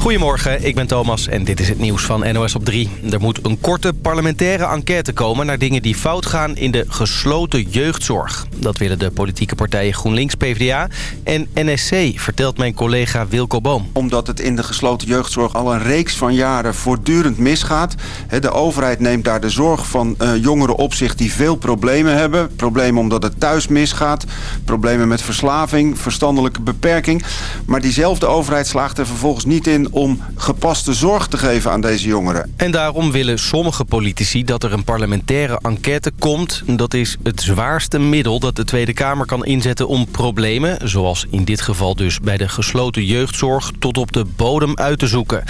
Goedemorgen, ik ben Thomas en dit is het nieuws van NOS op 3. Er moet een korte parlementaire enquête komen naar dingen die fout gaan in de gesloten jeugdzorg. Dat willen de politieke partijen GroenLinks, PvdA en NSC, vertelt mijn collega Wilco Boom. Omdat het in de gesloten jeugdzorg al een reeks van jaren voortdurend misgaat. De overheid neemt daar de zorg van eh, jongeren op zich die veel problemen hebben. Problemen omdat het thuis misgaat, problemen met verslaving, verstandelijke beperking. Maar diezelfde overheid slaagt er vervolgens niet in om gepaste zorg te geven aan deze jongeren. En daarom willen sommige politici dat er een parlementaire enquête komt. Dat is het zwaarste middel dat de Tweede Kamer kan inzetten om problemen... zoals in dit geval dus bij de gesloten jeugdzorg... tot op de bodem uit te zoeken.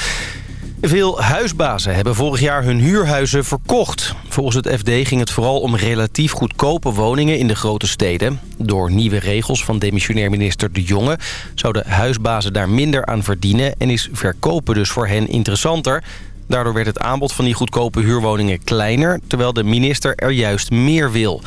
Veel huisbazen hebben vorig jaar hun huurhuizen verkocht. Volgens het FD ging het vooral om relatief goedkope woningen in de grote steden. Door nieuwe regels van demissionair minister De Jonge... zouden huisbazen daar minder aan verdienen... en is verkopen dus voor hen interessanter. Daardoor werd het aanbod van die goedkope huurwoningen kleiner... terwijl de minister er juist meer wil.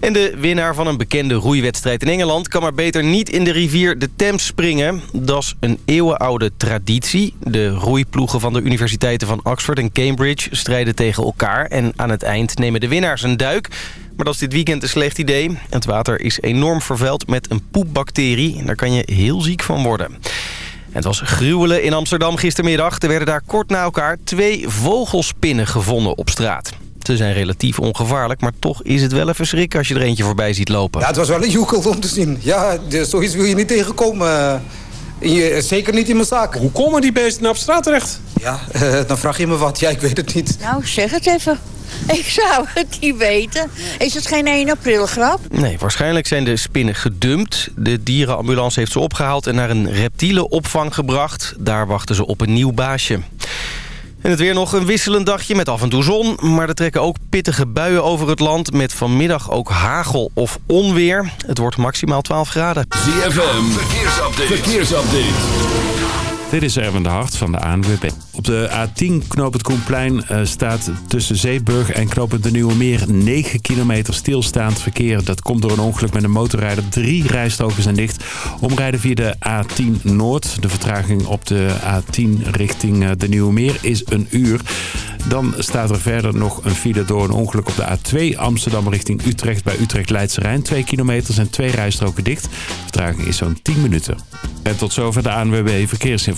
En de winnaar van een bekende roeiwedstrijd in Engeland... kan maar beter niet in de rivier de Thames springen. Dat is een eeuwenoude traditie. De roeiploegen van de universiteiten van Oxford en Cambridge strijden tegen elkaar. En aan het eind nemen de winnaars een duik. Maar dat is dit weekend een slecht idee. Het water is enorm vervuild met een poepbacterie. En daar kan je heel ziek van worden. Het was gruwelen in Amsterdam gistermiddag. Er werden daar kort na elkaar twee vogelspinnen gevonden op straat. Ze zijn relatief ongevaarlijk, maar toch is het wel even schrik als je er eentje voorbij ziet lopen. Ja, het was wel een joekel om te zien. Ja, zoiets wil je niet tegenkomen. Je, zeker niet in mijn zaak. Hoe komen die beesten nou op straat terecht? Ja, uh, dan vraag je me wat. Ja, ik weet het niet. Nou, zeg het even. Ik zou het niet weten. Is het geen 1 april grap? Nee, waarschijnlijk zijn de spinnen gedumpt. De dierenambulance heeft ze opgehaald en naar een reptielenopvang gebracht. Daar wachten ze op een nieuw baasje. En het weer nog een wisselend dagje met af en toe zon. Maar er trekken ook pittige buien over het land... met vanmiddag ook hagel of onweer. Het wordt maximaal 12 graden. ZFM, verkeersupdate. verkeersupdate. Dit is Erwin de Hart van de ANWB. Op de A10 knoop het Koenplein uh, staat tussen Zeeburg en knoop het de Nieuwe Meer 9 kilometer stilstaand verkeer. Dat komt door een ongeluk met een motorrijder. Drie rijstroken zijn dicht. Omrijden via de A10 Noord. De vertraging op de A10 richting uh, de Nieuwe Meer is een uur. Dan staat er verder nog een file door een ongeluk op de A2 Amsterdam richting Utrecht bij Utrecht Leidse Rijn. 2 kilometer en twee rijstroken dicht. De vertraging is zo'n 10 minuten. En tot zover de ANWB Verkeersinformatie.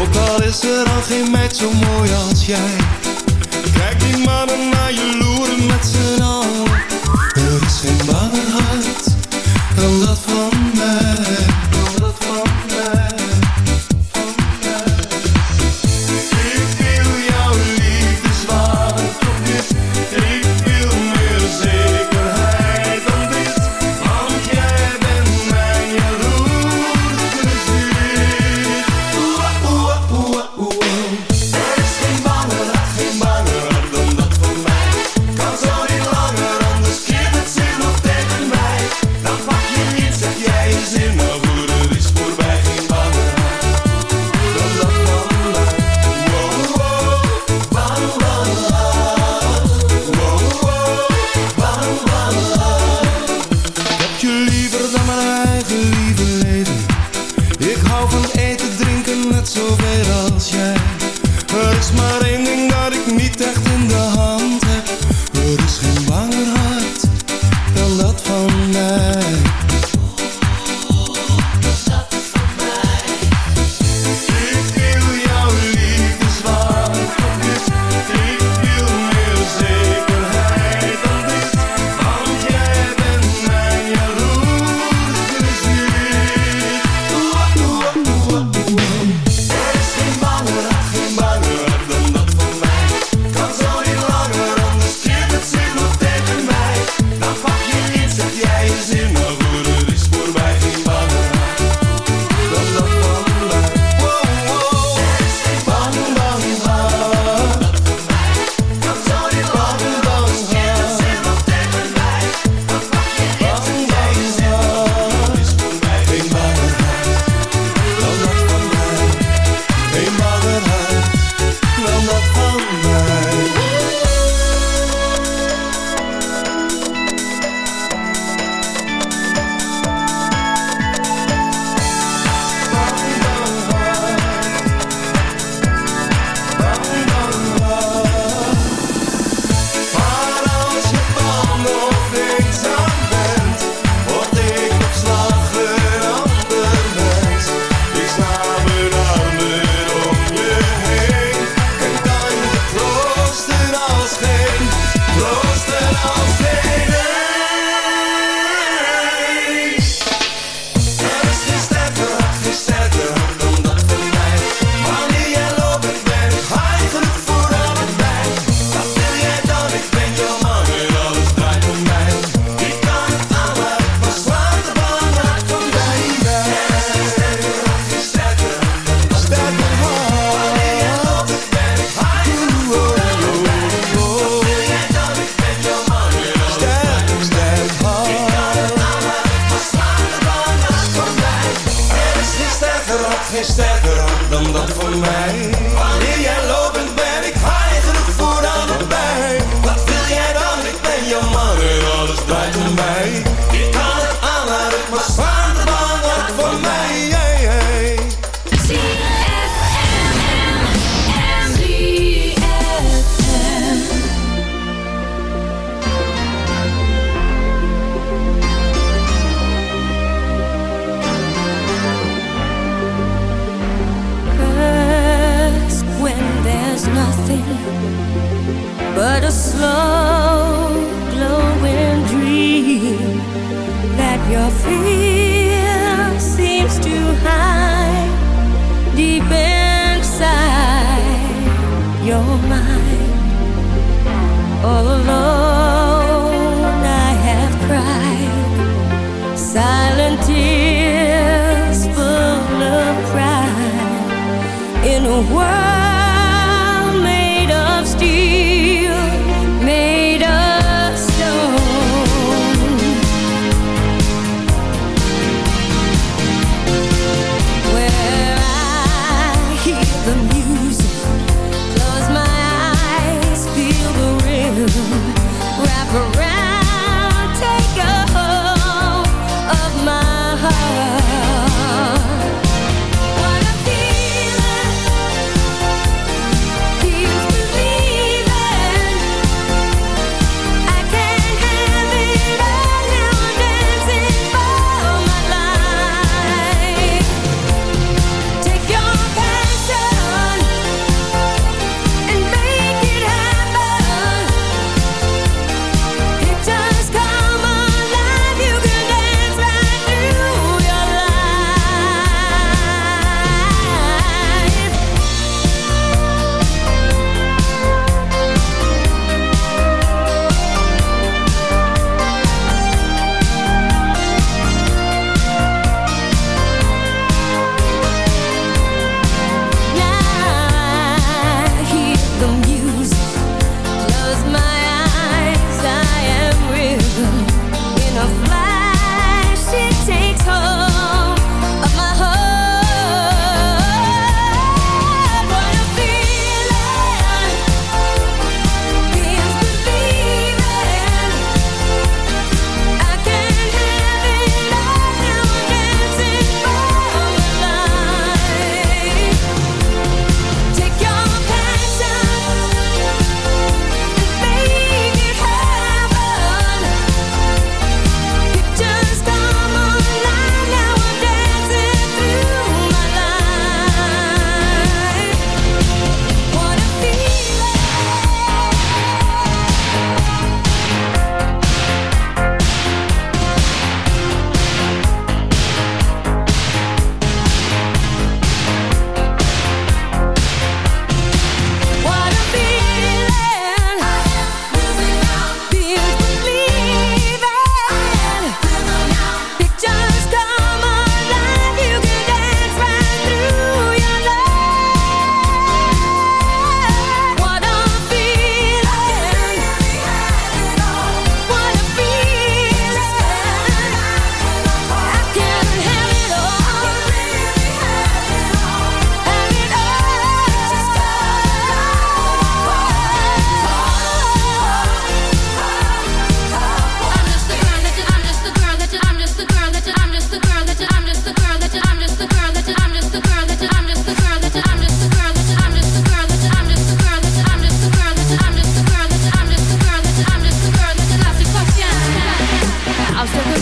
Ook al is er al geen meid zo mooi als jij. Kijk die mannen naar je loeren met